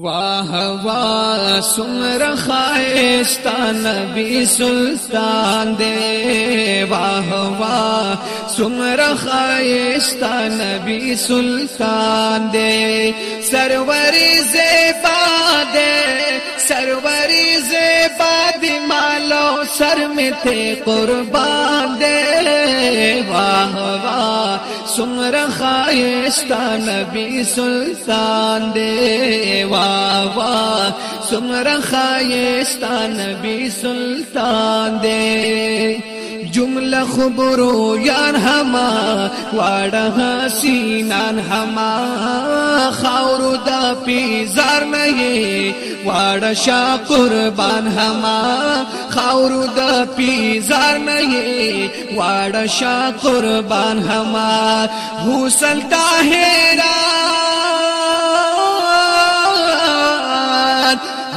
واہ واہ سمر خای نبی سلطان دے واہ واہ سمر خائے نبی سلطان دے سروری زیبا دے سروری زیبا باد سر मिथे تے قربان دے واہ واہ سمر ए نبی سلطان دے واہ واہ سمر ख़ा نبی سلطان دے सुलान दे جمله خبرو يان هما واړه حسینان هما خاورو د پیزار نه واړه شا قربان هما خاورو د پیزار نه واړه شا قربان هما حسل هو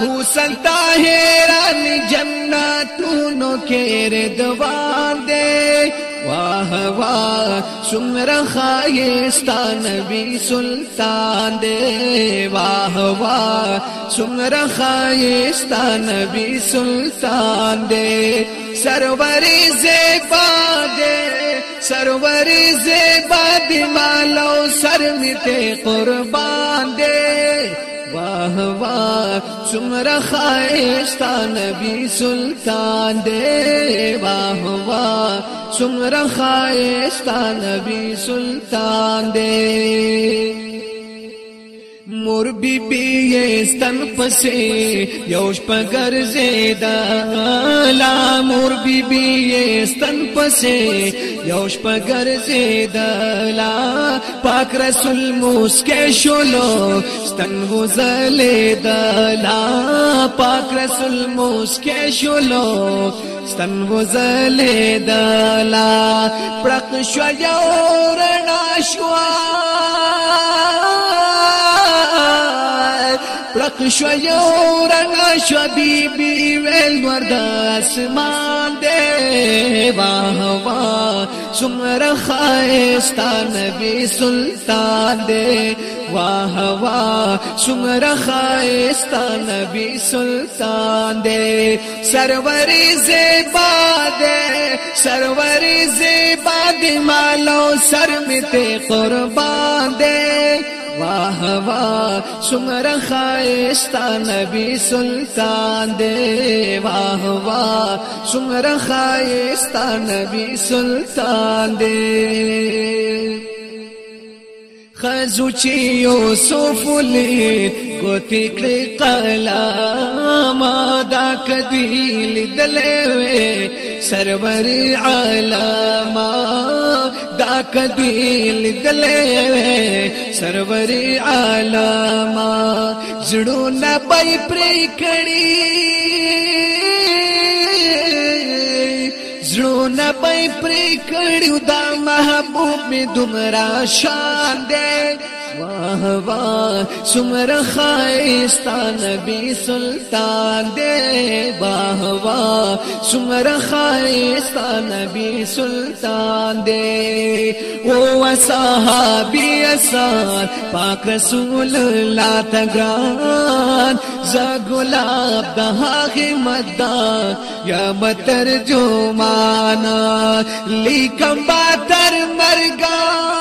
حسل طاهران جن جنتونو کې ردوان دی واه واه سمر خایستا نبی سلطان دی واه واه سمر خایستا نبی سلطان دی سرور زیبا دی سرور زیبا دی مالو سر میته قربان دی واه واه څومره خایستا نبی سلطان دی واه واه څومره خایستا نبی سلطان دی مور بی بی استن پسې یو شپګر زیدا لا مور بی بی استن پسې یو شپه ګرځیدلا پاک رسول موسکه شولو ستن وزلیدلا پاک رسول موسکه شولو ستن وزلیدلا پرق شو یو رڼا شوا حق شو یو رنگ شو بی بی ویل ورد مان دے واہ واہ سمر خائے ستان سلطان دے واہ واہ سمر خائے ستان سلطان دے سرور زیبا دے سرور زیبا دے مالو سر می قورباد دے هوا سمر خائستا نبی سلطان دے وا هوا سمر خائستا نبی سلطان دے خزو چی یوسف لی کو کړ قلا ما دا کدی لیدلې وے سرور علامہ دا کدی لیدلې وے سرور عالم زړونه پای پرې کړي زړونه پای پرې کړي دا محبوب می دومره شان دی واه واه سمر خائستا نبی سلطان دے واه واه سمر خائستا نبی سلطان دے او صحابی اثار پاک رسول اللہ تگران زا گلاب دہا مدان یا متر جو مانا لیکم باتر مرگان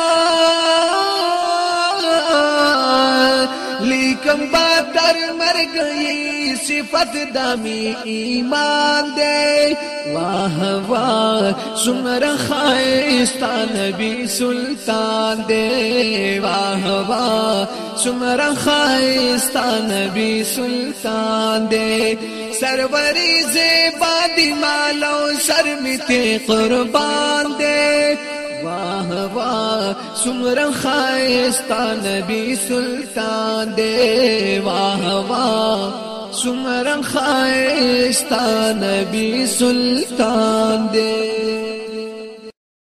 لګي صفات د می ایمان دې واه واه سمر خایستا نبی سلطان دې واه واه سمر خایستا نبی سلطان دې سروری زیبا دی مالو سر میتی قربان دے واہ واہ سمر خائستا نبی سلطان دے واہ سمر خائستا نبی سلطان دے